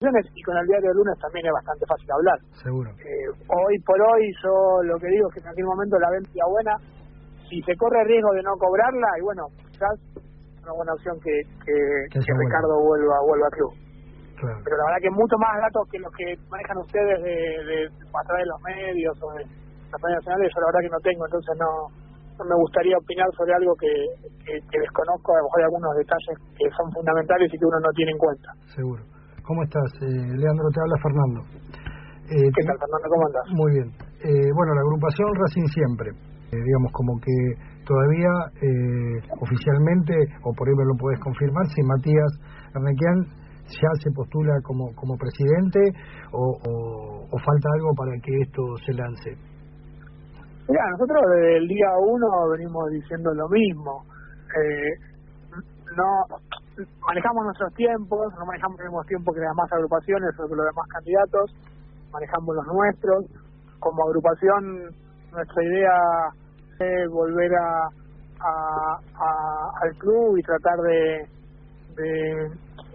y con el diario de lunes también es bastante fácil hablar. Seguro. Eh, hoy por hoy yo lo que digo es que en aquel momento la venta buena, si se corre riesgo de no cobrarla, y bueno, quizás es una buena opción que, que, Ricardo vuelva, vuelva a club. Pero la verdad que mucho más datos que los que manejan ustedes de, de, a través de los medios o de las redes nacionales, yo la verdad que no tengo, entonces no, no me gustaría opinar sobre algo que, que, desconozco, a lo mejor hay algunos detalles que son fundamentales y que uno no tiene en cuenta. Seguro. ¿Cómo estás? Eh, Leandro, te habla Fernando. Eh, ¿Qué tal, Fernando? ¿Cómo andas? Muy bien. Eh, bueno, la agrupación Racing Siempre, digamos como que todavía oficialmente, o por ahí me lo puedes confirmar, si Matías Arnequian ya se postula como, como presidente o, o, falta algo para que esto se lance. Mira, nosotros desde el día uno venimos diciendo lo mismo. no manejamos nuestros tiempos, no manejamos el mismo tiempo que las demás agrupaciones o que los demás candidatos, manejamos los nuestros. Como agrupación, nuestra idea es volver a, al club y tratar de,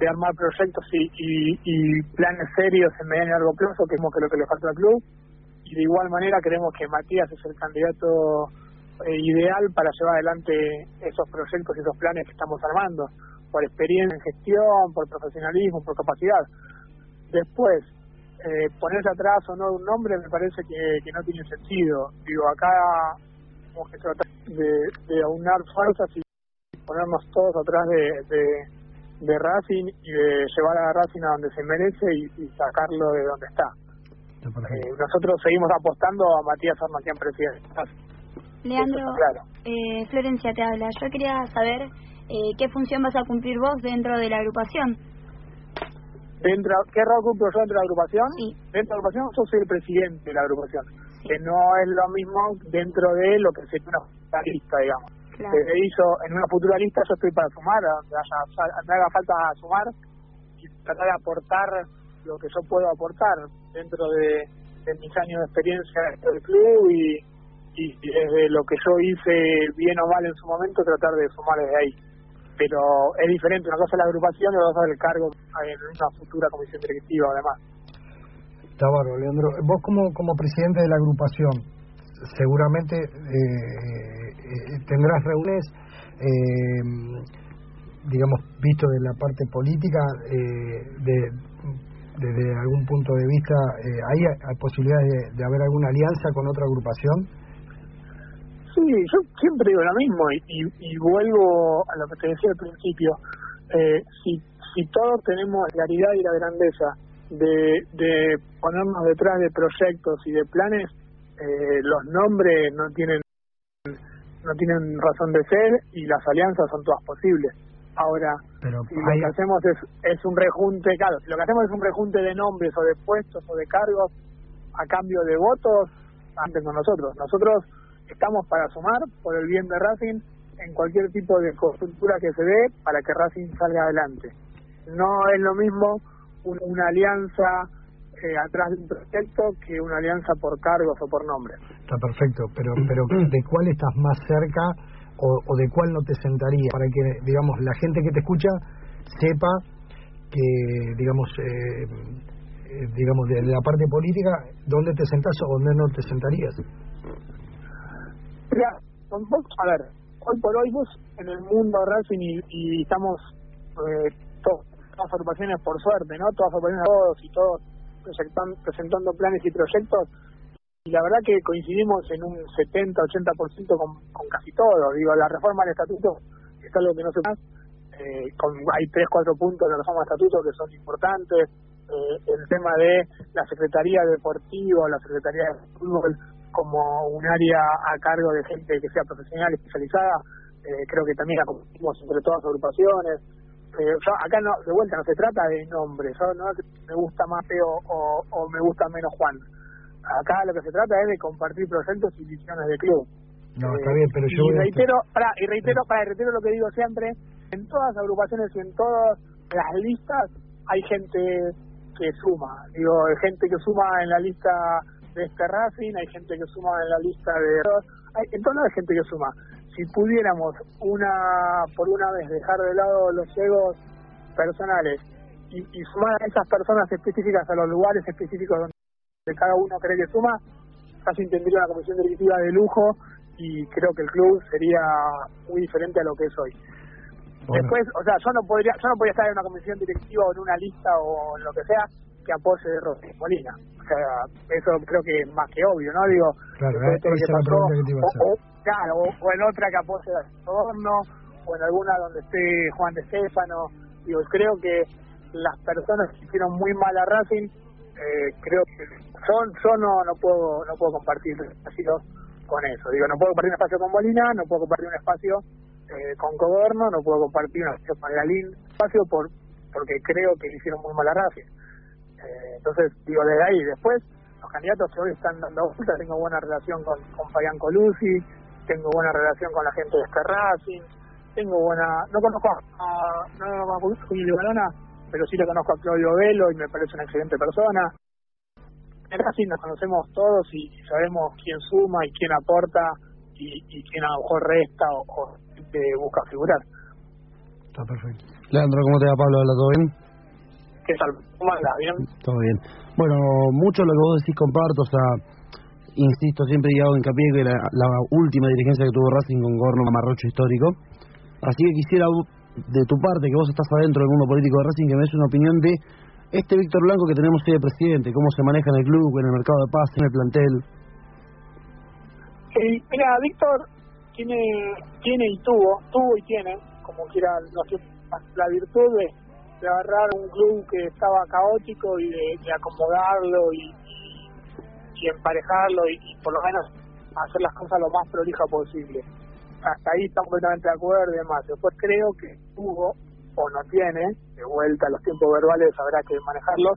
armar proyectos y, planes serios en mediano y largo plazo, que es lo que le falta al club. Y de igual manera creemos que Matías es el candidato eh, ideal para llevar adelante esos proyectos y esos planes que estamos armando por experiencia en gestión, por profesionalismo, por capacidad. Después, eh, ponerse atrás o no de un nombre me parece que, no tiene sentido. Digo, acá tenemos que tratar de, aunar fuerzas y ponernos todos atrás de, de, Racing y de llevar a Racing a donde se merece y, sacarlo de donde está. Eh, nosotros seguimos apostando a Matías Armaquian presidente. Leandro, eh, Florencia te habla. Yo quería saber eh, ¿qué función vas a cumplir vos dentro de la agrupación? Dentro, ¿Qué rol cumplo yo dentro de la agrupación? Dentro de la agrupación yo soy el presidente de la agrupación, que no es lo mismo dentro de lo que sería una lista, digamos. Se hizo en una futura lista, yo estoy para sumar, donde me haga falta sumar y tratar de aportar lo que yo puedo aportar dentro de, mis años de experiencia en el club y, y desde lo que yo hice bien o mal en su momento, tratar de sumar desde ahí pero es diferente, una cosa es la agrupación y otra cosa es el cargo en una futura comisión directiva además. Está bárbaro, Leandro. Vos como, como presidente de la agrupación, seguramente eh, eh, tendrás reuniones, eh, digamos, visto de la parte política, de, desde algún punto de vista, ¿hay, hay posibilidades de, de haber alguna alianza con otra agrupación? Sí, yo siempre digo lo mismo y, y, vuelvo a lo que te decía al principio. Eh, si, si todos tenemos la claridad y la grandeza de, de ponernos detrás de proyectos y de planes, eh, los nombres no tienen no tienen razón de ser y las alianzas son todas posibles. Ahora, Pero si lo que hacemos es, es un rejunte, claro, si lo que hacemos es un rejunte de nombres o de puestos o de cargos a cambio de votos, antes con nosotros. Nosotros estamos para sumar por el bien de Racing en cualquier tipo de coyuntura que se dé para que Racing salga adelante. No es lo mismo una alianza eh, atrás de un proyecto que una alianza por cargos o por nombres. Está perfecto, pero pero ¿de cuál estás más cerca o, de cuál no te sentaría? Para que, digamos, la gente que te escucha sepa que, digamos, eh, eh, digamos, de la parte política, ¿dónde te sentás o dónde no te sentarías? Mira, a ver, hoy por hoy vos en el mundo Racing y, y estamos eh, todas agrupaciones por suerte, ¿no? Todas agrupaciones todos y todos presentando planes y proyectos y la verdad que coincidimos en un 70-80% con, con casi todo. Digo, la reforma del estatuto es algo que no se más. Eh, con, hay 3-4 puntos de la reforma del estatuto que son importantes. Eh, el tema de la Secretaría Deportiva, la Secretaría de Fútbol, como un área a cargo de gente que sea profesional, especializada, eh, creo que también la compartimos entre todas las agrupaciones. Eh, acá no, de vuelta no se trata de nombres, no me gusta más feo o, me gusta menos Juan. Acá lo que se trata es de compartir proyectos y visiones de club. No, está bien, pero yo. Y reitero, para, y reitero, para, reitero lo que digo siempre: en todas las agrupaciones y en todas las listas hay gente que suma. Digo, hay gente que suma en la lista de este Racing, hay gente que suma en la lista de... Hay, en todas hay gente que suma. Si pudiéramos una por una vez dejar de lado los egos personales y, sumar a esas personas específicas a los lugares específicos donde cada uno cree que suma, casi tendría una comisión directiva de lujo y creo que el club sería muy diferente a lo que es hoy. Después, o sea, yo no podría yo no podría estar en una comisión directiva o en una lista o en lo que sea que apoye Rosy Molina. O sea, eso creo que es más que obvio, ¿no? Digo, claro, que pasó, o, claro, o, en otra que apoye de Adorno, o en alguna donde esté Juan de Stefano. Digo, creo que las personas que hicieron muy mal a Racing, eh, creo que son, yo no, no puedo no puedo compartir espacio con eso. Digo, no puedo compartir un espacio con Molina, no puedo compartir un espacio eh, con Gobierno, no puedo compartir un espacio con Galín, espacio por porque creo que le hicieron muy mal a Racing. Eh, entonces, digo, desde ahí, después, los candidatos que hoy están dando vuelta, tengo buena relación con, con Fabián Colucci, tengo buena relación con la gente de este Racing, tengo buena, no conozco a, no, a Julio Balona, pero sí le conozco a Claudio Velo y me parece una excelente persona. En Racing nos conocemos todos y sabemos quién suma y quién aporta y, y quién a lo mejor resta o, o busca figurar. Está perfecto. Leandro, ¿cómo te va Pablo? ¿Habla todo bien? ¿Qué tal? ¿Cómo anda? ¿Bien? Todo bien. Bueno, mucho lo que vos decís comparto, o sea, insisto, siempre he en hincapié que la, la última dirigencia que tuvo Racing con Gorno Marrocho histórico. Así que quisiera de tu parte, que vos estás adentro del mundo político de Racing, que me des una opinión de este Víctor Blanco que tenemos hoy de presidente, cómo se maneja en el club, en el mercado de paz, en el plantel. Sí, mira, Víctor tiene, tiene y tuvo, tuvo y tiene, como quiera, la virtud de de agarrar un club que estaba caótico y de, acomodarlo y, y, emparejarlo y, por lo menos hacer las cosas lo más prolija posible. Hasta ahí estamos completamente de acuerdo y demás. Después creo que tuvo o no tiene, de vuelta a los tiempos verbales habrá que manejarlo,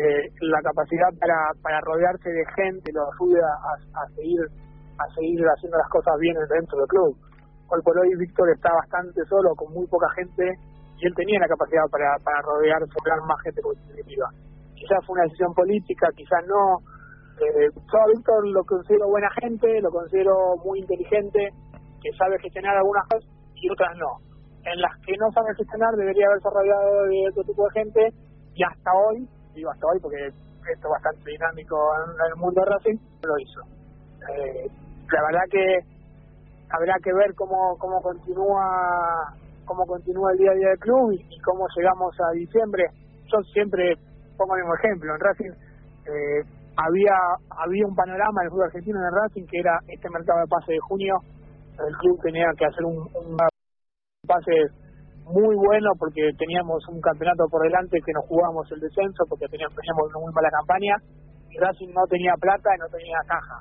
eh, la capacidad para, para rodearse de gente lo ayuda a, a seguir a seguir haciendo las cosas bien dentro del club. Hoy por hoy Víctor está bastante solo, con muy poca gente él tenía la capacidad para, para rodearse, hablar más gente positiva. Quizás fue una decisión política, quizás no. Eh, yo a Víctor lo considero buena gente, lo considero muy inteligente, que sabe gestionar algunas cosas y otras no. En las que no sabe gestionar debería haberse rodeado de otro tipo de gente y hasta hoy, digo hasta hoy porque esto es bastante dinámico en el mundo de Racing, lo hizo. Eh, la verdad que habrá que ver cómo, cómo continúa cómo continúa el día a día del club y, cómo llegamos a diciembre. Yo siempre pongo el mismo ejemplo. En Racing eh, había había un panorama del fútbol argentino en Racing que era este mercado de pase de junio. El club tenía que hacer un, pase muy bueno porque teníamos un campeonato por delante que nos jugábamos el descenso porque teníamos, teníamos una muy mala campaña y Racing no tenía plata y no tenía caja.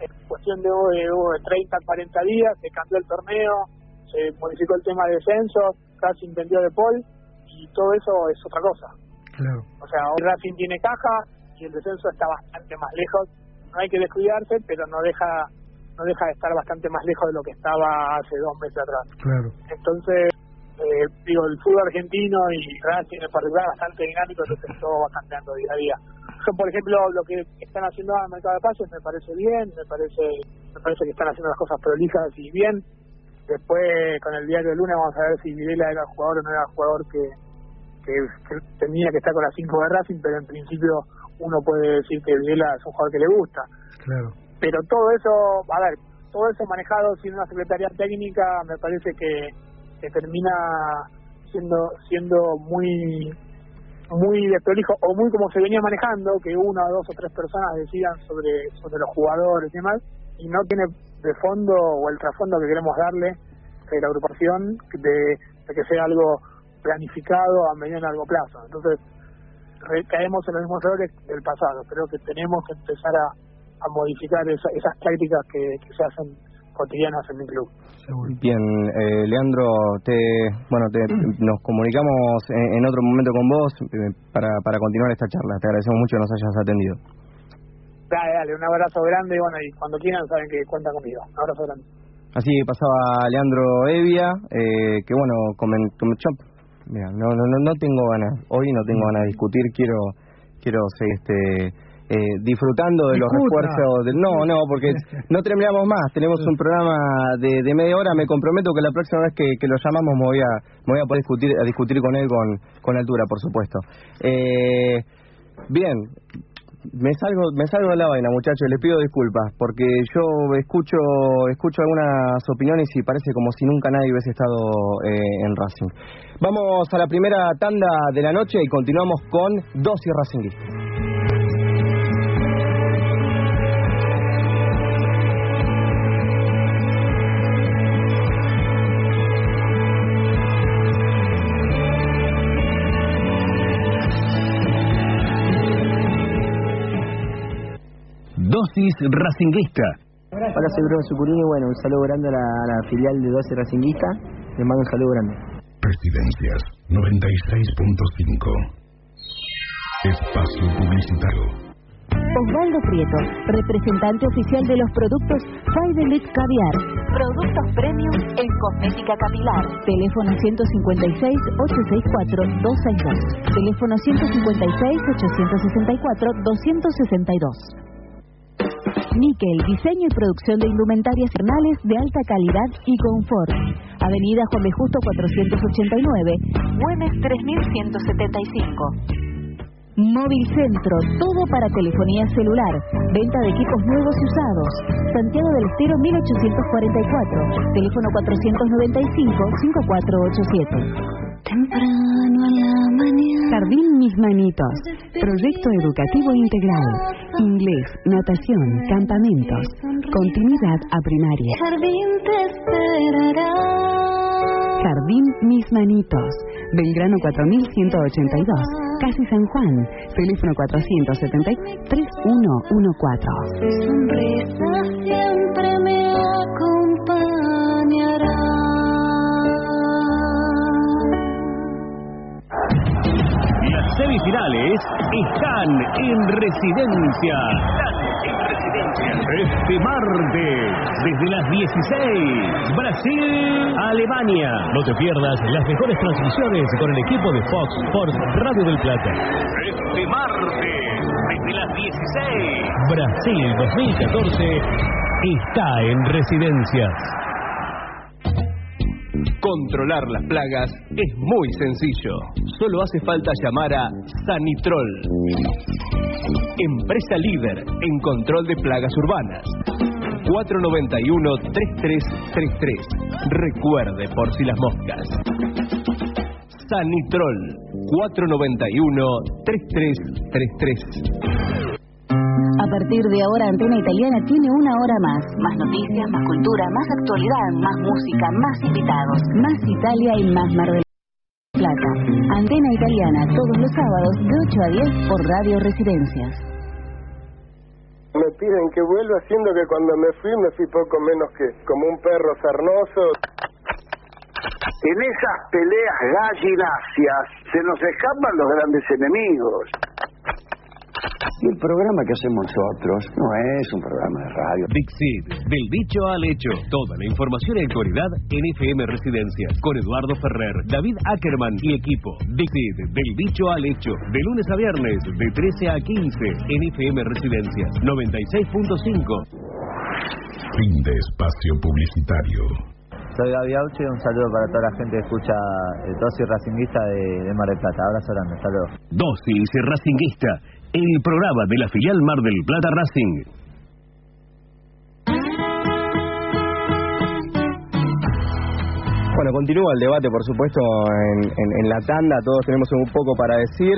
En cuestión de, de 30, 40 días se cambió el torneo, se modificó el tema de descenso, Racing vendió de Paul y todo eso es otra cosa. O sea, hoy Racing tiene caja y el descenso está bastante más lejos. No hay que descuidarse, pero no deja no deja de estar bastante más lejos de lo que estaba hace dos meses atrás. Claro. Entonces, eh, digo, el fútbol argentino y Racing en particular bastante dinámico, entonces todo va cambiando día a día. Yo, por ejemplo, lo que están haciendo en el mercado de pases me parece bien, me parece me parece que están haciendo las cosas prolijas y bien. Después, con el diario de lunes, vamos a ver si Videla era jugador o no era jugador que, que, tenía que estar con las 5 de Racing, pero en principio uno puede decir que Videla es un jugador que le gusta. Claro. Pero todo eso, a ver, todo eso manejado sin una secretaría técnica, me parece que, que termina siendo siendo muy muy desprolijo o muy como se venía manejando, que una, dos o tres personas decidan sobre, sobre los jugadores y demás, y no tiene de fondo o el trasfondo que queremos darle de la agrupación de, que sea algo planificado a mediano y largo plazo. Entonces, caemos en los mismos errores del pasado. Creo que tenemos que empezar a, a modificar esas tácticas que, se hacen cotidianas en mi club. Bien, eh, Leandro, te, bueno, te, nos comunicamos en, otro momento con vos eh, para, para continuar esta charla. Te agradecemos mucho que nos hayas atendido. Dale, dale, un abrazo grande y bueno, y cuando quieran saben que cuentan conmigo. Un abrazo grande. Así pasaba Leandro Evia, eh, que bueno, comen, mira, no, no, no, no tengo ganas, hoy no tengo ganas de discutir, quiero quiero este eh, disfrutando de los refuerzos. De, no, no, porque no terminamos más. Tenemos un programa de, de, media hora. Me comprometo que la próxima vez que, que lo llamamos me voy a, me voy a poder discutir, a discutir con él con, con altura, por supuesto. Eh, bien, me salgo me salgo de la vaina, muchachos, les pido disculpas, porque yo escucho escucho algunas opiniones y parece como si nunca nadie hubiese estado eh, en Racing. Vamos a la primera tanda de la noche y continuamos con Dosis Racinguista. Dosis Racinguista. Hola, soy Bruno Sucurini. Bueno, un saludo grande a la, filial de Dosis Racinguista. Les mando un saludo grande. Presidencias 96.5. Espacio Publicitario. Osvaldo Prieto, representante oficial de los productos Fidelit Caviar. Productos premium en cosmética capilar. Teléfono 156-864-262. Teléfono 156-864-262. Níquel, diseño y producción de indumentarias thermales de alta calidad y confort. Avenida Juan B. Justo 489, Güemes 3175. Móvil Centro, todo para telefonía celular, venta de equipos nuevos y usados. Santiago del Estero 1844, teléfono 495-5487. Temprano a la mañana. Jardín Mis Manitos. Proyecto educativo integral. Inglés, natación, campamentos. Continuidad a primaria. Jardín te esperará. Jardín Mis Manitos. Belgrano 4182. Casi San Juan. Teléfono 470 3114. sonrisa siempre me acompañará. Semifinales están en residencia. Este martes, desde las 16, Brasil, Alemania. No te pierdas las mejores transmisiones con el equipo de Fox por Radio del Plata. Este martes, desde las 16, Brasil 2014 está en residencias. Controlar las plagas es muy sencillo. Solo hace falta llamar a Sanitrol. Empresa líder en control de plagas urbanas. 491-3333. Recuerde por si las moscas. Sanitrol 491-3333. A partir de ahora, Antena Italiana tiene una hora más. Más noticias, más cultura, más actualidad, más música, más invitados, más Italia y más Mar del Plata. Antena Italiana, todos los sábados de 8 a 10 por Radio Residencias. Me piden que vuelva, haciendo que cuando me fui, me fui poco menos que como un perro sarnoso. En esas peleas gallinacias se nos escapan los grandes enemigos. Y el programa que hacemos nosotros no es un programa de radio. Big Seed, del dicho al hecho. Toda la información y actualidad en FM Residencias. Con Eduardo Ferrer, David Ackerman y equipo. Big Seed, del dicho al hecho. De lunes a viernes, de 13 a 15 en FM Residencias. 96.5. Fin de espacio publicitario. Soy Gaby Auche, un saludo para toda la gente que escucha el Dosis Racinguista de, Mar del Plata. Abrazo grande, luego. Dosis Racinguista el programa de la filial Mar del Plata Racing. Continúa el debate, por supuesto, en, la tanda. Todos tenemos un poco para decir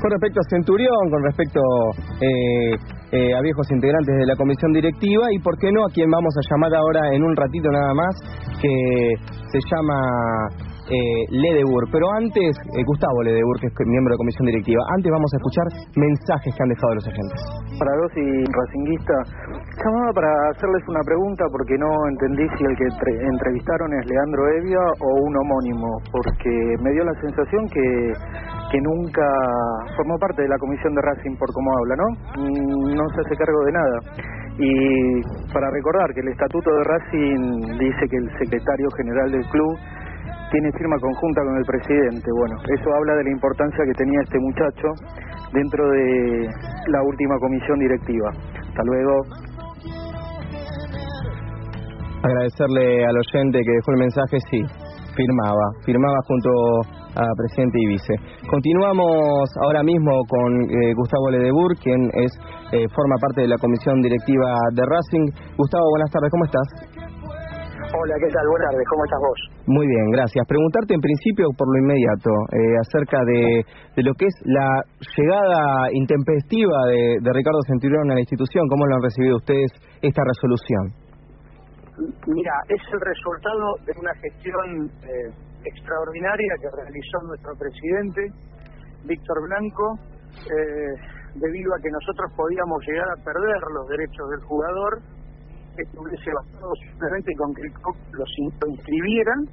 con respecto a Centurión, con respecto eh, eh, a viejos integrantes de la comisión directiva y, por qué no, a quien vamos a llamar ahora en un ratito nada más, que se llama eh, Ledebur. Pero antes, eh, Gustavo Ledebur, que es miembro de comisión directiva, antes vamos a escuchar mensajes que han dejado los agentes. Para vos y Racinguista, llamaba para hacerles una pregunta porque no entendí si el que entrevistaron es Leandro Evia o un homónimo, porque me dio la sensación que que nunca formó parte de la comisión de Racing por cómo habla, ¿no? Mm, no se hace cargo de nada. Y para recordar que el estatuto de Racing dice que el secretario general del club tiene firma conjunta con el presidente. Bueno, eso habla de la importancia que tenía este muchacho dentro de la última comisión directiva. Hasta luego. Agradecerle al oyente que dejó el mensaje, sí, firmaba, firmaba junto a presidente y vice. Continuamos ahora mismo con eh, Gustavo Ledebur, quien es eh, forma parte de la comisión directiva de Racing. Gustavo, buenas tardes, ¿cómo estás? Hola, ¿qué tal? Buenas tardes, ¿cómo estás vos? Muy bien, gracias. Preguntarte en principio por lo inmediato eh, acerca de, de, lo que es la llegada intempestiva de, de Ricardo Centurión a la institución. ¿Cómo lo han recibido ustedes esta resolución? Mira, es el resultado de una gestión eh, extraordinaria que realizó nuestro presidente, Víctor Blanco, eh, debido a que nosotros podíamos llegar a perder los derechos del jugador esto hubiese bastado simplemente con que los inscribieran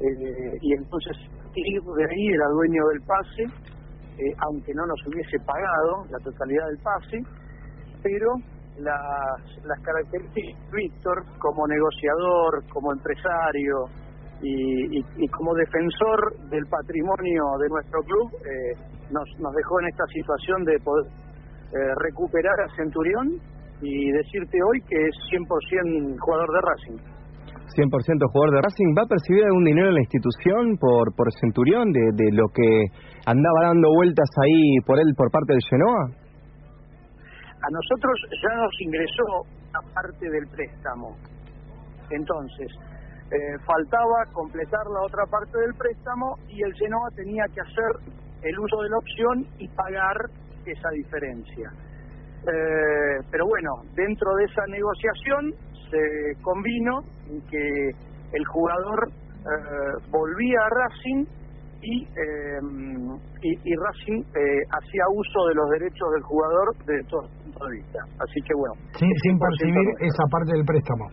eh, y entonces de ahí era dueño del pase, eh, aunque no nos hubiese pagado la totalidad del pase, pero las, las características de Víctor como negociador, como empresario y, y, como defensor del patrimonio de nuestro club eh, nos, nos dejó en esta situación de poder eh, recuperar a Centurión y decirte hoy que es 100% jugador de Racing. 100% jugador de Racing, ¿va a percibir algún dinero en la institución por por Centurión de, de lo que andaba dando vueltas ahí por él por parte del Genoa? A nosotros ya nos ingresó a parte del préstamo. Entonces, eh, faltaba completar la otra parte del préstamo y el Genoa tenía que hacer el uso de la opción y pagar esa diferencia. Eh, pero bueno, dentro de esa negociación se convino que el jugador eh, volvía a Racing y, eh, y, Racing hacía uso de los derechos del jugador de todo puntos de vista. Así que bueno. Sin, percibir esa parte del préstamo.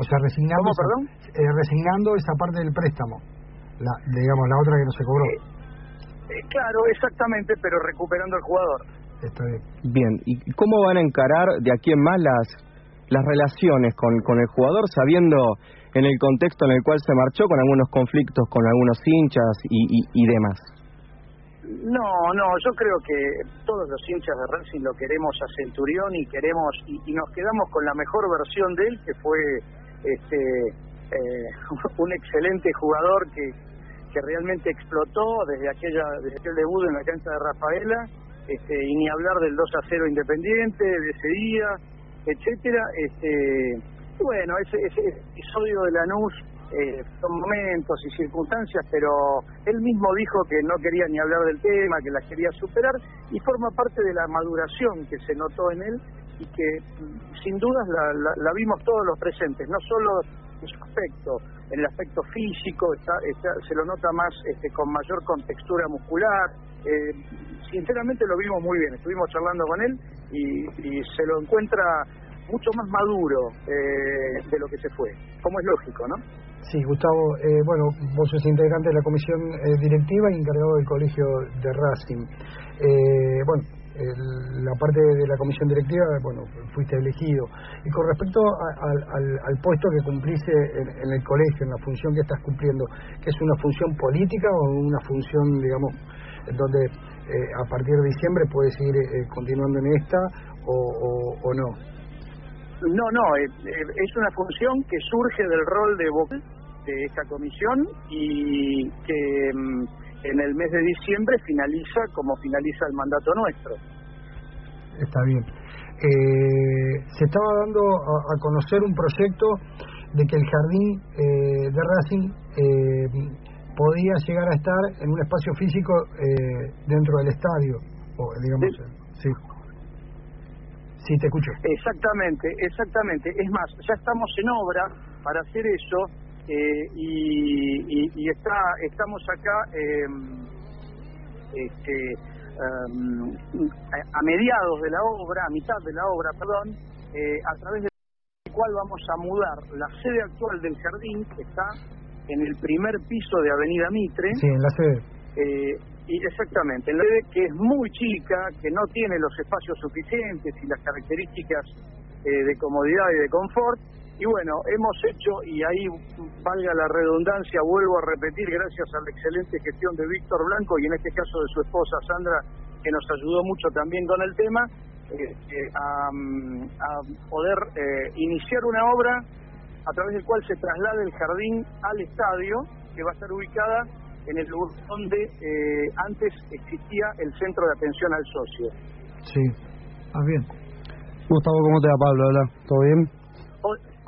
O sea, resignando, perdón? resignando esa parte del préstamo. La, digamos, la otra que no se cobró. claro, exactamente, pero recuperando el jugador. Bien, ¿y cómo van a encarar de aquí en más las, las relaciones con, con el jugador, sabiendo en el contexto en el cual se marchó, con algunos conflictos con algunos hinchas y, y, demás? No, no, yo creo que todos los hinchas de Racing lo queremos a Centurión y queremos y, nos quedamos con la mejor versión de él, que fue este eh, un excelente jugador que, que realmente explotó desde aquella desde aquel debut en la cancha de Rafaela este, y ni hablar del 2 a 0 Independiente de ese día, etcétera. Este, bueno, ese, ese episodio de Lanús eh, son momentos y circunstancias, pero él mismo dijo que no quería ni hablar del tema, que la quería superar y forma parte de la maduración que se notó en él y que mm, sin dudas la, la, vimos todos los presentes, no solo su aspecto, en el aspecto físico, está, se lo nota más este, con mayor contextura muscular, eh, sinceramente lo vimos muy bien, estuvimos charlando con él y, se lo encuentra mucho más maduro eh, de lo que se fue, como es lógico, ¿no? Sí, Gustavo, eh, bueno, vos sos integrante de la comisión eh, directiva y encargado del colegio de Racing. bueno, la parte de la comisión directiva, bueno, fuiste elegido. Y con respecto al, puesto que cumpliste en, el colegio, en la función que estás cumpliendo, ¿que es una función política o una función, digamos, donde eh, a partir de diciembre puede seguir eh, continuando en esta o, o, no. No, no, eh, es una función que surge del rol de de esta comisión y que mm, en el mes de diciembre finaliza como finaliza el mandato nuestro. Está bien. se estaba dando a, conocer un proyecto de que el jardín de Racing podía llegar a estar en un espacio físico eh, dentro del estadio, o digamos, sí. sí. te escucho. Exactamente, exactamente. Es más, ya estamos en obra para hacer eso eh, y, y, está estamos acá em, este, em, a mediados de la obra, a mitad de la obra, perdón, eh, a través del cual vamos a mudar la sede actual del jardín, que está en el primer piso de Avenida Mitre. Sí, en la sede. Eh, y exactamente, en la sede que es muy chica, que no tiene los espacios suficientes y las características eh, de comodidad y de confort, y bueno, hemos hecho, y ahí valga la redundancia, vuelvo a repetir, gracias a la excelente gestión de Víctor Blanco y en este caso de su esposa Sandra, que nos ayudó mucho también con el tema, eh, eh, a, poder eh, iniciar una obra a través del cual se traslade el jardín al estadio, que va a estar ubicada en el lugar donde antes existía el centro de atención al socio. Sí, más bien. Gustavo, ¿cómo te va Pablo? Hola, ¿todo bien?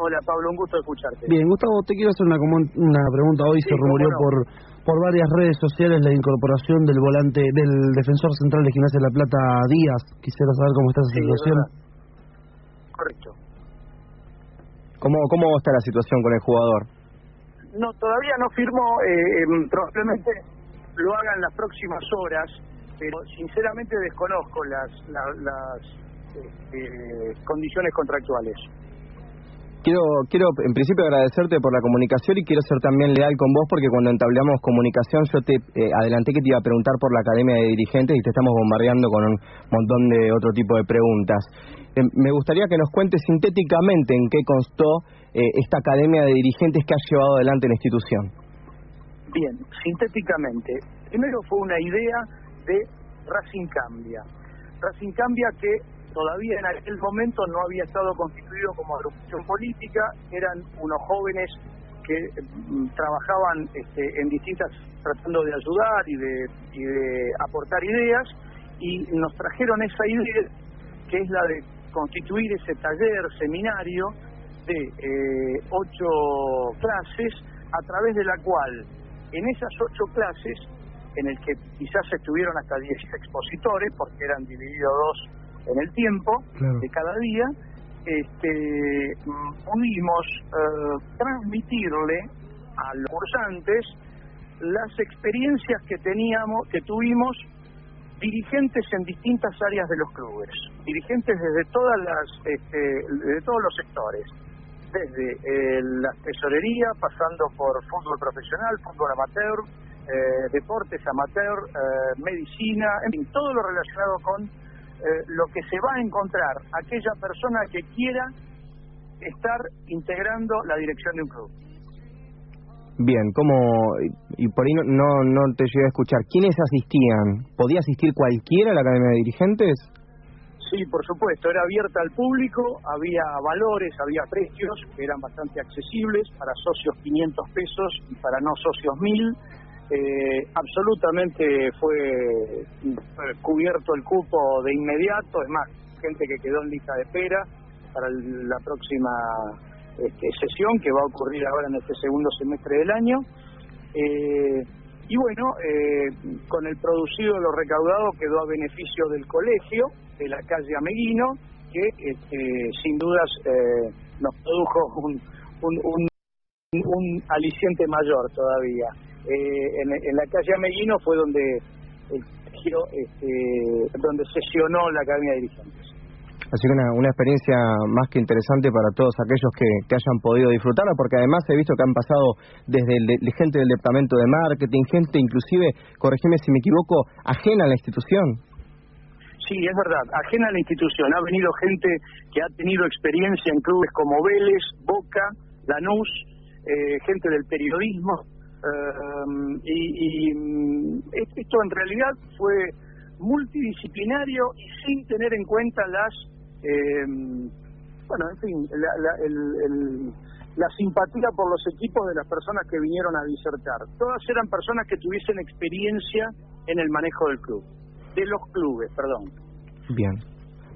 Hola Pablo, un gusto escucharte. Bien, Gustavo, te quiero hacer una, una pregunta. Hoy se rumoreó por, por varias redes sociales la incorporación del volante, del defensor central de Gimnasia de la Plata, Díaz. Quisiera saber cómo está esa situación. Correcto. ¿Cómo, ¿Cómo está la situación con el jugador? No, todavía no firmó, eh, em, probablemente lo haga en las próximas horas, pero sinceramente desconozco las, las, este, condiciones contractuales. Quiero, quiero en principio agradecerte por la comunicación y quiero ser también leal con vos porque cuando entablamos comunicación yo te eh, adelanté que te iba a preguntar por la Academia de Dirigentes y te estamos bombardeando con un montón de otro tipo de preguntas. Eh, me gustaría que nos cuentes sintéticamente en qué constó eh, esta Academia de Dirigentes que ha llevado adelante la institución. Bien, sintéticamente. Primero fue una idea de Racing Cambia. Racing Cambia que todavía en aquel momento no había estado constituido como agrupación política, eran unos jóvenes que mm, trabajaban este, en distintas, tratando de ayudar y de, y de aportar ideas, y nos trajeron esa idea, que es la de constituir ese taller, seminario, de eh, ocho clases, a través de la cual, en esas ocho clases, en el que quizás estuvieron hasta diez expositores, porque eran divididos dos en el tiempo de cada día, este, pudimos eh, transmitirle a los cursantes las experiencias que teníamos, que tuvimos dirigentes en distintas áreas de los clubes, dirigentes desde todas las, este, de todos los sectores, desde eh, la tesorería, pasando por fútbol profesional, fútbol amateur, eh, deportes amateur, medicina, en fin, todo lo relacionado con eh, lo que se va a encontrar aquella persona que quiera estar integrando la dirección de un club. Bien, ¿cómo? Y por ahí no, no, te llegué a escuchar. ¿Quiénes asistían? ¿Podía asistir cualquiera a la Academia de Dirigentes? Sí, por supuesto, era abierta al público, había valores, había precios que eran bastante accesibles, para socios 500 pesos y para no socios 1000 eh, absolutamente fue cubierto el cupo de inmediato, es más, gente que quedó en lista de espera para la próxima este, sesión que va a ocurrir ahora en este segundo semestre del año. Eh, y bueno, eh, con el producido, lo recaudado quedó a beneficio del colegio, de la calle Ameguino, que este, sin dudas eh, nos produjo un, un, un aliciente mayor todavía. Eh, en, la calle Ameguino fue donde este, donde sesionó la Academia de Dirigentes. Así que una, una experiencia más que interesante para todos aquellos que, que, hayan podido disfrutarla, porque además he visto que han pasado desde el, gente del departamento de marketing, gente inclusive, corregime si me equivoco, ajena a la institución. Sí, es verdad, ajena a la institución. Ha venido gente que ha tenido experiencia en clubes como Vélez, Boca, Lanús, eh, gente del periodismo, Em, y, mm, esto en realidad fue multidisciplinario y sin tener en cuenta las, em, bueno, en fin, la, simpatía por los equipos de las personas que vinieron a disertar. Todas eran personas que tuviesen experiencia en el manejo del club, de los clubes, perdón. Bien.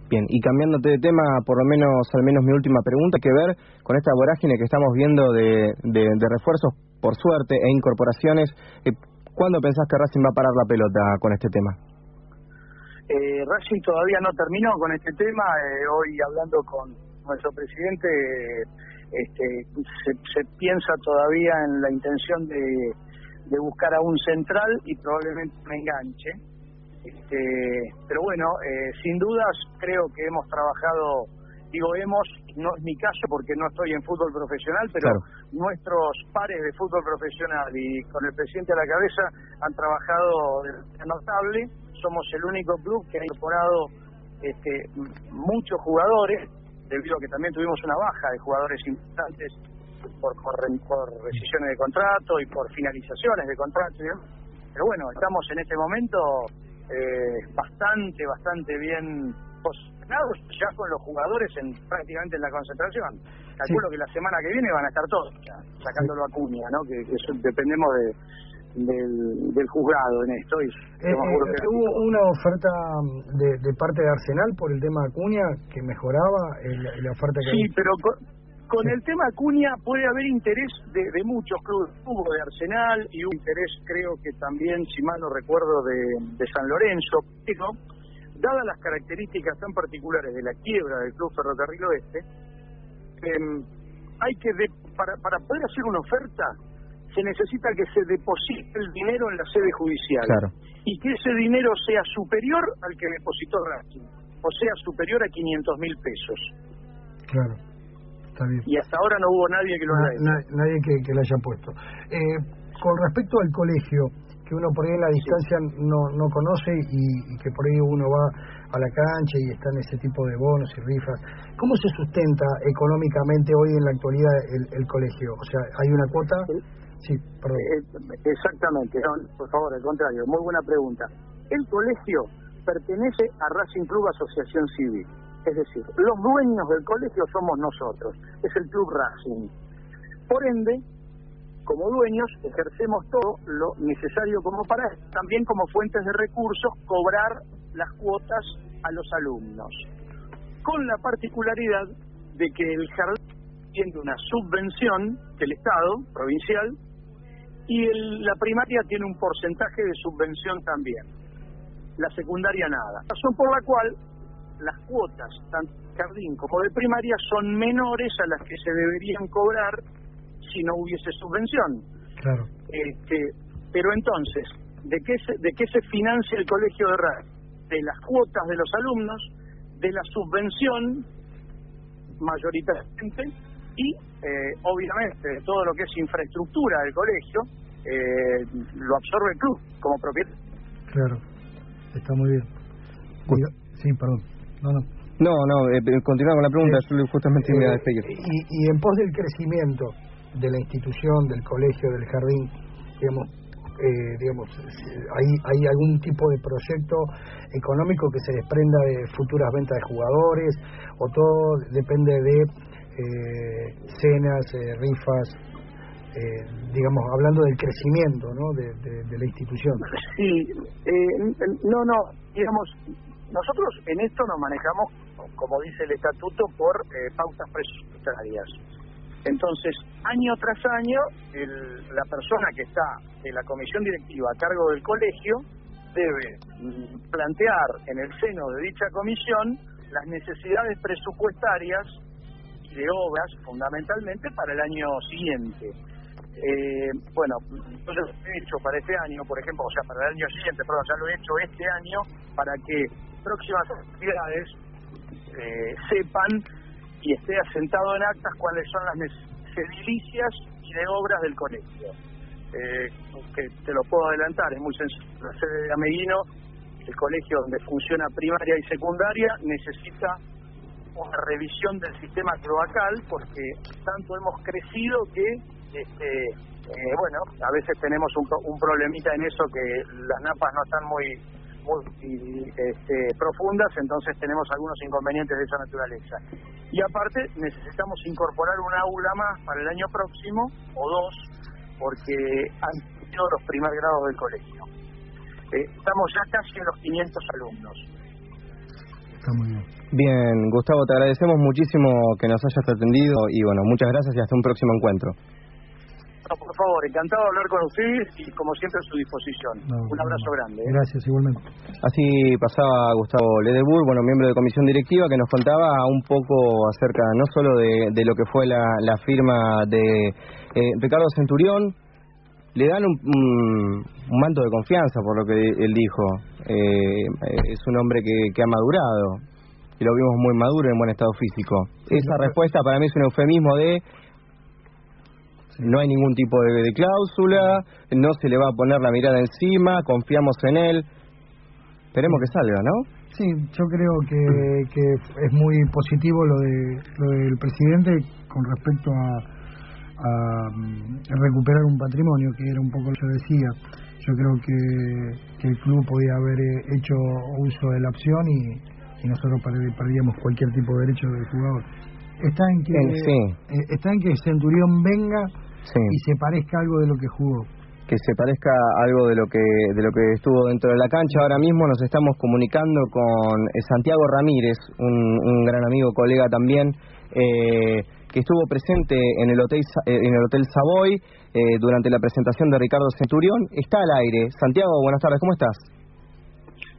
Bien, y cambiándote de tema, por lo menos, al menos mi última pregunta, que ver con esta vorágine que estamos viendo de, de refuerzos por suerte, e incorporaciones. Eh, ¿Cuándo pensás que Racing va a parar la pelota con este tema? Eh, Racing todavía no terminó con este tema. Eh, hoy hablando con nuestro presidente, este, se, piensa todavía en la intención de, de buscar a un central y probablemente un enganche. Este, pero bueno, eh, sin dudas creo que hemos trabajado digo hemos, no es mi caso porque no estoy en fútbol profesional, pero nuestros pares de fútbol profesional y con el presidente a la cabeza han trabajado de notable. Somos el único club que ha incorporado este, muchos jugadores debido a que también tuvimos una baja de jugadores importantes por, por, por rescisiones de contrato y por finalizaciones de contrato. Pero bueno, estamos en este momento eh, bastante, bastante bien posicionados ya con los jugadores en prácticamente en la concentración. Calculo que la semana que viene van a estar todos sacándolo a cuña, ¿no? Que, dependemos de, del, juzgado en esto. Y eh, eh, ¿Hubo una oferta de, de, parte de Arsenal por el tema Acuña que mejoraba la oferta que Sí, pero con, el tema Acuña puede haber interés de, de, muchos clubes. Hubo de Arsenal y hubo interés, creo que también, si mal no recuerdo, de, de San Lorenzo. Pero, dadas las características tan particulares de la quiebra del Club Ferrocarril Oeste, eh, hay que, para, para poder hacer una oferta, se necesita que se deposite el dinero en la sede judicial y que ese dinero sea superior al que depositó Racing, o sea, superior a 500 mil pesos. Claro, está bien. Y hasta ahora no hubo nadie que lo haya hecho. nadie que, que lo haya puesto. Eh, con respecto al colegio, que uno por ahí en la distancia no, no conoce y, que por ahí uno va a la cancha y está en ese tipo de bonos y rifas. ¿Cómo se sustenta económicamente hoy en la actualidad el, el colegio? O sea, ¿hay una cuota? Sí, perdón. Eh, exactamente, por favor, al contrario, muy buena pregunta. El colegio pertenece a Racing Club Asociación Civil, es decir, los dueños del colegio somos nosotros, es el Club Racing. Por ende, como dueños ejercemos todo lo necesario como para también como fuentes de recursos cobrar las cuotas a los alumnos, con la particularidad de que el jardín tiene una subvención del Estado provincial y la primaria tiene un porcentaje de subvención también. La secundaria nada. Razón por la cual las cuotas, tanto de jardín como de primaria, son menores a las que se deberían cobrar si no hubiese subvención. Claro. Este, pero entonces, ¿de qué, se, ¿de qué se financia el colegio de RAD? De las cuotas de los alumnos, de la subvención mayoritariamente y eh, obviamente de todo lo que es infraestructura del colegio eh, lo absorbe el club como propiedad. Claro, está muy bien. Sí, perdón. No, no. No, no, eh, continúa con la pregunta, yo justamente me eh, y, y en pos del crecimiento de la institución, del colegio, del jardín, digamos, eh, digamos, hay, hay algún tipo de proyecto económico que se desprenda de futuras ventas de jugadores o todo depende de eh, cenas, eh, rifas, eh, digamos, hablando del crecimiento ¿no? de, de, la institución. Sí, no, no, digamos, nosotros en esto nos manejamos, como dice el estatuto, por pautas presupuestarias. Entonces, año tras año, la persona que está en la comisión directiva a cargo del colegio debe plantear en el seno de dicha comisión las necesidades presupuestarias de obras, fundamentalmente, para el año siguiente. Eh, bueno, yo lo he hecho para este año, por ejemplo, o sea, para el año siguiente, perdón, ya lo he hecho este año para que próximas actividades eh, sepan y esté asentado en actas cuáles son las edilicias y de obras del colegio. Eh, que te lo puedo adelantar, es muy sencillo. La sede de Ameguino, el colegio donde funciona primaria y secundaria, necesita una revisión del sistema cloacal porque tanto hemos crecido que este, eh, bueno, a veces tenemos un, un problemita en eso que las napas no están muy muy este, profundas, entonces tenemos algunos inconvenientes de esa naturaleza. Y aparte necesitamos incorporar un aula más para el año próximo, o dos, porque han sido los primer grados del colegio. Eh, estamos ya casi en los 500 alumnos. Está muy bien. Bien, Gustavo, te agradecemos muchísimo que nos hayas atendido y bueno, muchas gracias y hasta un próximo encuentro por favor, encantado de hablar con ustedes y como siempre a su disposición. Un abrazo grande. ¿eh? Gracias, igualmente. Así pasaba Gustavo Ledebur, bueno, miembro de comisión directiva, que nos contaba un poco acerca no solo de, lo que fue la, firma de eh, Ricardo Centurión, le dan un, manto de confianza por lo que él dijo. Eh, es un hombre que, que ha madurado y lo vimos muy maduro en buen estado físico. Esa respuesta para mí es un eufemismo de no hay ningún tipo de, cláusula, no se le va a poner la mirada encima, confiamos en él. Esperemos que salga, ¿no? Sí, yo creo que, que es muy positivo lo, de, lo del presidente con respecto a, a, recuperar un patrimonio, que era un poco lo que yo decía. Yo creo que, que el club podía haber eh, hecho uso de la opción y, y nosotros perdíamos cualquier tipo de derecho del jugador. Está en que, eh, está en que Centurión venga y se parezca algo de lo que jugó que se parezca algo de lo que de lo que estuvo dentro de la cancha. Ahora mismo nos estamos comunicando con eh, Santiago Ramírez, un, gran amigo, colega también, eh, que estuvo presente en el hotel eh, en el hotel Savoy durante la presentación de Ricardo Centurión. Está al aire. Santiago, buenas tardes. ¿Cómo estás?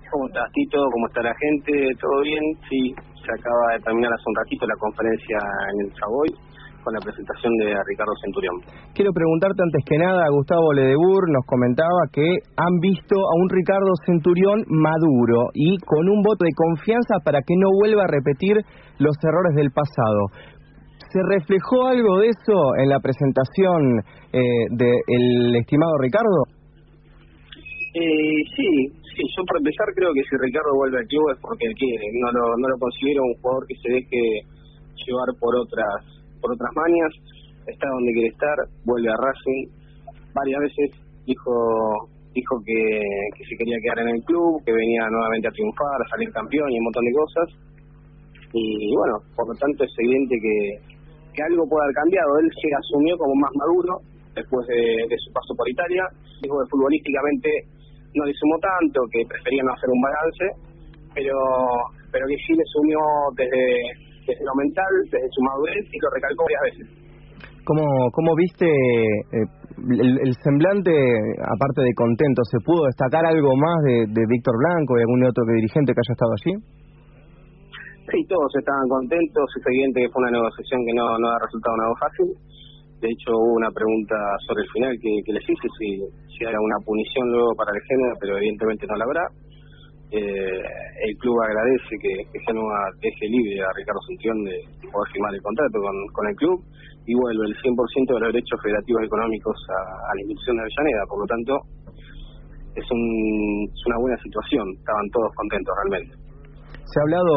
¿Cómo estás, Tito? ¿Cómo está la gente? ¿Todo bien? Sí, se acaba de terminar hace un ratito la conferencia en el Savoy con la presentación de Ricardo Centurión. Quiero preguntarte antes que nada, Gustavo Ledebur nos comentaba que han visto a un Ricardo Centurión maduro y con un voto de confianza para que no vuelva a repetir los errores del pasado. ¿Se reflejó algo de eso en la presentación eh, del estimado Ricardo? Eh, sí, sí, yo por empezar creo que si Ricardo vuelve al club es porque él quiere, no lo, no lo considero un jugador que se deje llevar por otras por otras manias, está donde quiere estar, vuelve a Racing, varias veces dijo dijo que, que se quería quedar en el club, que venía nuevamente a triunfar, a salir campeón y un montón de cosas. Y, bueno, por lo tanto es evidente que, que algo puede haber cambiado. Él se asumió como más maduro después de, su paso por Italia. Dijo que futbolísticamente no le sumó tanto, que prefería no hacer un balance, pero, pero que sí le sumió desde, desde lo mental, desde su madurez y lo recalcó varias veces. ¿Cómo, cómo viste eh, el, semblante, aparte de contento, se pudo destacar algo más de, de Víctor Blanco y algún otro dirigente que haya estado allí? Sí, todos estaban contentos, es evidente que fue una negociación que no, no ha resultado nada fácil. De hecho, hubo una pregunta sobre el final que, que les hice si, si era una punición luego para el género, pero evidentemente no la habrá. Eh, el club agradece que, que deje libre a Ricardo Centurión de poder firmar el contrato con, con el club y vuelve el 100% de los derechos federativos económicos a, la institución de Avellaneda. Por lo tanto, es, un, es una buena situación. Estaban todos contentos realmente. Se ha hablado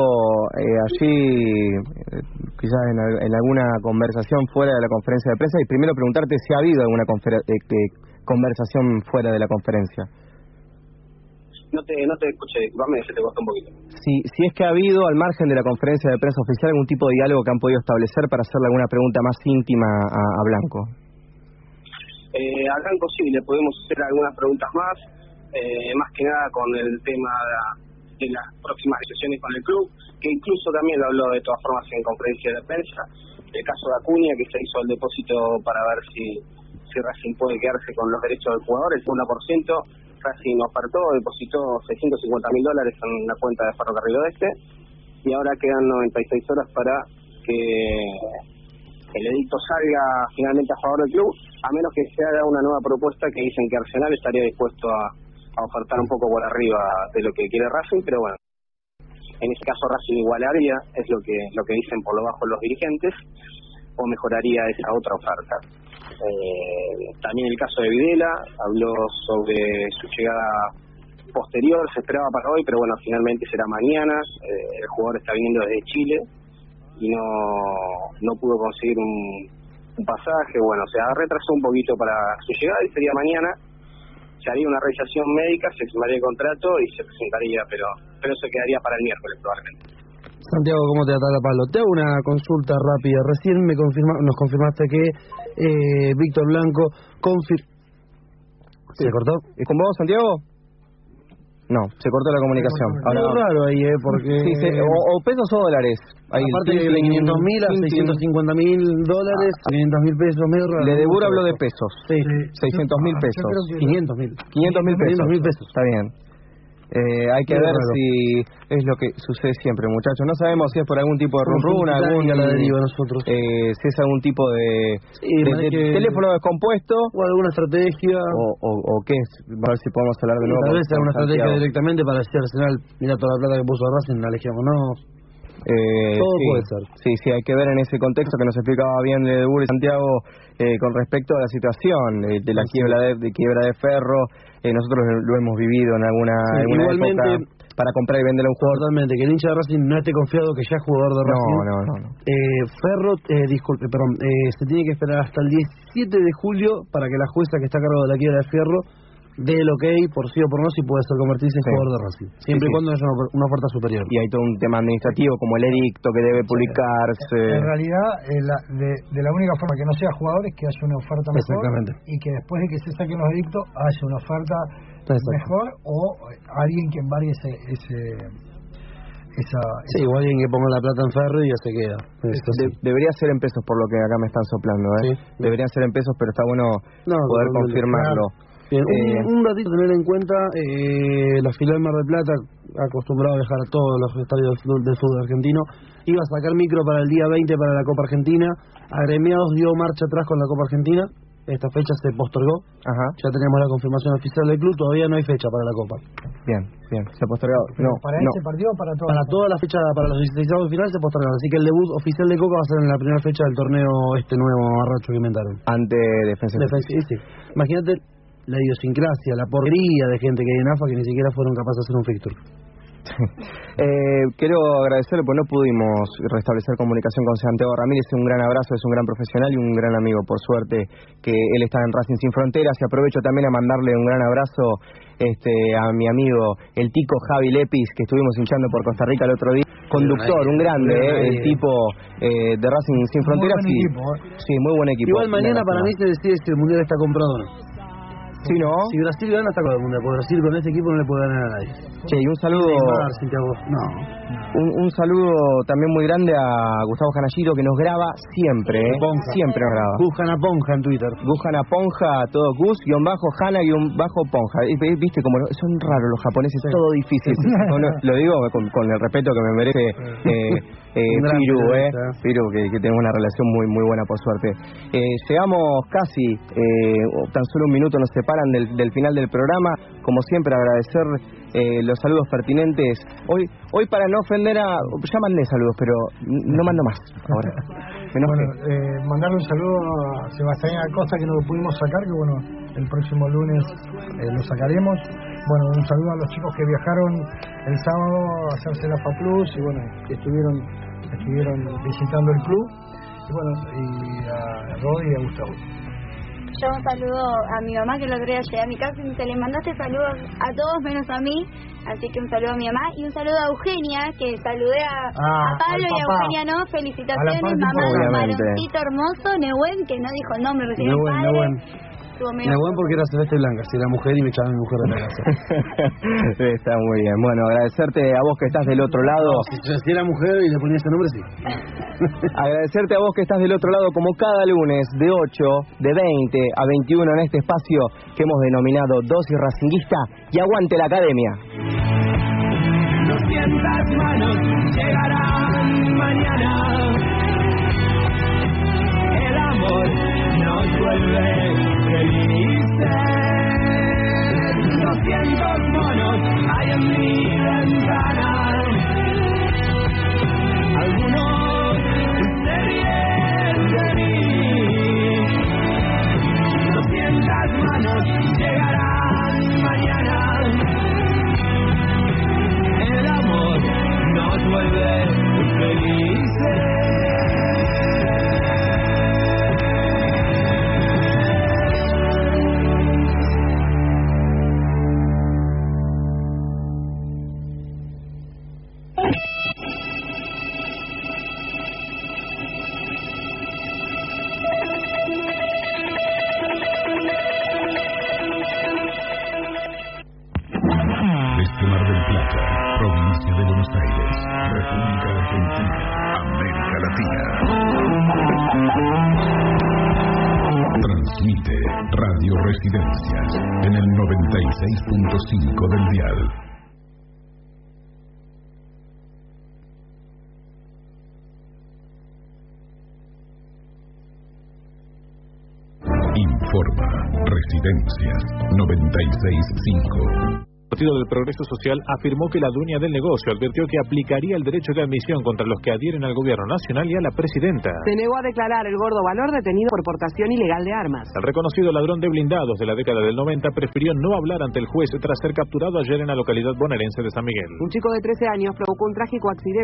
eh, allí, eh, quizás en, en, alguna conversación fuera de la conferencia de prensa, y primero preguntarte si ha habido alguna eh, conversación fuera de la conferencia. No te, no te escuché, disculpame, se te costó un poquito. Si, si es que ha habido, al margen de la conferencia de prensa oficial, algún tipo de diálogo que han podido establecer para hacerle alguna pregunta más íntima a, Blanco. Eh, a Blanco sí, le podemos hacer algunas preguntas más, eh, más que nada con el tema de, las próximas sesiones con el club, que incluso también lo habló de todas formas en conferencia de prensa. El caso de Acuña, que se hizo el depósito para ver si, si Racing puede quedarse con los derechos del jugador, el 1%, nos ofertó, depositó 650 mil dólares en una cuenta de Ferrocarril Oeste y ahora quedan 96 horas para que el edicto salga finalmente a favor del club, a menos que se haga una nueva propuesta que dicen que Arsenal estaría dispuesto a, ofertar un poco por arriba de lo que quiere Racing, pero bueno, en ese caso Racing igualaría, es lo que, lo que dicen por lo bajo los dirigentes, o mejoraría esa otra oferta. Eh, también el caso de Videla, habló sobre su llegada posterior, se esperaba para hoy, pero bueno, finalmente será mañana. Eh, el jugador está viniendo desde Chile y no, no pudo conseguir un, pasaje. Bueno, se retrasó un poquito para su llegada y sería mañana. Se haría una realización médica, se firmaría el contrato y se presentaría, pero, pero se quedaría para el miércoles probablemente. Santiago, ¿cómo te trata Pablo? Te hago una consulta rápida. Recién me confirma, nos confirmaste que eh, Víctor Blanco confir... ¿Se cortó? ¿Es con vos, Santiago? No, se cortó la comunicación. Ahora, es raro ahí, ¿eh? Porque... o, pesos o dólares. Ahí, Aparte de 500 mil a 650 mil dólares, 500 mil pesos, medio raro. Le Debur habló de pesos. Sí. 600 mil pesos. 500 mil. 500 mil pesos. 500 mil pesos. Está bien. Eh, hay que ver si es lo que sucede siempre, muchachos. No sabemos si es por algún tipo de run run, algún nosotros. Eh, si es algún tipo de, teléfono descompuesto o alguna estrategia o, o, o, qué es. A ver si podemos hablar de nuevo. Tal vez alguna estrategia directamente para decir Arsenal, mira toda la plata que puso Racing, la elegímonos. Eh, Todo sí, puede ser. Sí, sí, hay que ver en ese contexto que nos explicaba bien de y Santiago eh, con respecto a la situación eh, de la quiebra de, quiebra de ferro. Eh, nosotros lo hemos vivido en alguna, igualmente, para comprar y vender a un jugador. Totalmente, que el hincha de Racing no esté confiado que ya es jugador de Racing. No, no, no. no. Eh, Ferro, eh, disculpe, perdón, eh, se tiene que esperar hasta el 17 de julio para que la jueza que está a cargo de la quiebra de Fierro dé el ok por sí o por no si puede ser convertirse en Sí. jugador de Racing. Siempre Sí, y sí. cuando haya una, una oferta superior. Y hay todo un tema administrativo como el edicto que debe publicarse. En realidad, eh, la- de, de la única forma que no sea jugador es que haya una oferta mejor Exactamente. y que después de que se saquen los edictos haya una oferta Exacto. mejor o eh, alguien que embargue ese, ese esa, Sí, igual alguien que ponga la plata en Ferro y ya se queda. Esto sí. De- debería ser en pesos por lo que acá me están soplando, ¿eh? Deberían ser en pesos, pero está bueno No, poder confirmarlo. Bien, Eh, un, un ratito tener en cuenta, eh, la filial Mar del Plata, acostumbrado a viajar a todos los estadios del fútbol, argentino, iba a sacar micro para el día 20 para la Copa Argentina. Agremiados dio marcha atrás con la Copa Argentina. Esta fecha se postergó. Ajá. Ya tenemos la confirmación oficial del club, todavía no hay fecha para la Copa. Bien, bien. Se postergó. No, para no. este partido para todas Para toda la fecha, para los 16 de final se postergaron. Así que el debut oficial de Copa va a ser en la primera fecha del torneo este nuevo arracho que inventaron. Ante Defensa Defensa, sí, sí. Imagínate la idiosincrasia, la porquería de gente que hay en AFA que ni siquiera fueron capaces de hacer un fixture. Eh, quiero agradecerle, pues no pudimos restablecer comunicación con Santiago Ramírez. Un gran abrazo, es un gran profesional y un gran amigo. Por suerte que él está en Racing Sin Fronteras. Y aprovecho también a mandarle un gran abrazo este, a mi amigo, el tico Javi Lepis, que estuvimos hinchando por Costa Rica el otro día. Conductor, un grande, eh, el eh. tipo eh, de Racing Sin Fronteras. buen y- equipo, eh. Sí, muy buen equipo. Igual mañana para mí se decide si el mundial está comprado o no. Sí, ¿no? Si Brasil gana, está con el mundial. Porque Brasil con este equipo no le puede ganar a nadie. Che, y un saludo. No. Un, un saludo también muy grande a Gustavo Janashiro que nos graba siempre, ¿eh? Ponja. Siempre nos graba. Buscan a Ponja en Twitter. Gujana Ponja, todo Gus, guion bajo, Hana, guion bajo Ponja. Viste como son raros los japoneses, todo difícil. No, no, lo digo con, con el respeto que me merece eh, eh, Piru, eh. Piru, que, que tenemos una relación muy muy buena por suerte. Eh, llegamos casi, eh, tan solo un minuto nos separan del, del final del programa. Como siempre, agradecer eh, los saludos pertinentes. Hoy hoy para no ofender a... Ya mandé saludos, pero no mando más ahora. Bueno, eh, mandarle un saludo a Sebastián Acosta que no lo pudimos sacar, que bueno, el próximo lunes eh, lo sacaremos. Bueno, un saludo a los chicos que viajaron el sábado a hacerse la FA Plus y bueno, que estuvieron, estuvieron visitando el club. Y bueno, y a Rodi y a Gustavo. Yo un saludo a mi mamá que el otro día llegué a mi casa y dice, le mandaste saludos a todos menos a mí. Así que un saludo a mi mamá y un saludo a Eugenia, que saludé a, Ah, a Pablo y a. Eugenia, ¿no? Felicitaciones, mamá, varoncito hermoso, Nehuen, que no dijo el nombre recién. Nehuen, padre. Nehuen. Estuvo medio- porque era celeste blanca. Si era mujer y me echaban mi mujer de la casa. Está muy bien. Bueno, agradecerte a vos que estás del otro lado. Si, si era mujer y le ponía ese nombre, sí. Agradecerte a vos que estás del otro lado como cada lunes de 8, de 20 a 21 en este espacio que hemos denominado Dosis Racinguista y Aguante la Academia. 200 manos llegarán mañana. El amor nos vuelve felices. 200 monos hay en mi ventana. Algunos se ríen de mí. 200 manos llegarán mañana. El amor nos vuelve felices. Informa Residencias 965. Partido del Progreso Social afirmó que la dueña del negocio advirtió que aplicaría el derecho de admisión contra los que adhieren al gobierno nacional y a la presidenta. Se negó a declarar el gordo valor detenido por portación ilegal de armas. El reconocido ladrón de blindados de la década del 90 prefirió no hablar ante el juez tras ser capturado ayer en la localidad bonaerense de San Miguel. Un chico de 13 años provocó un trágico accidente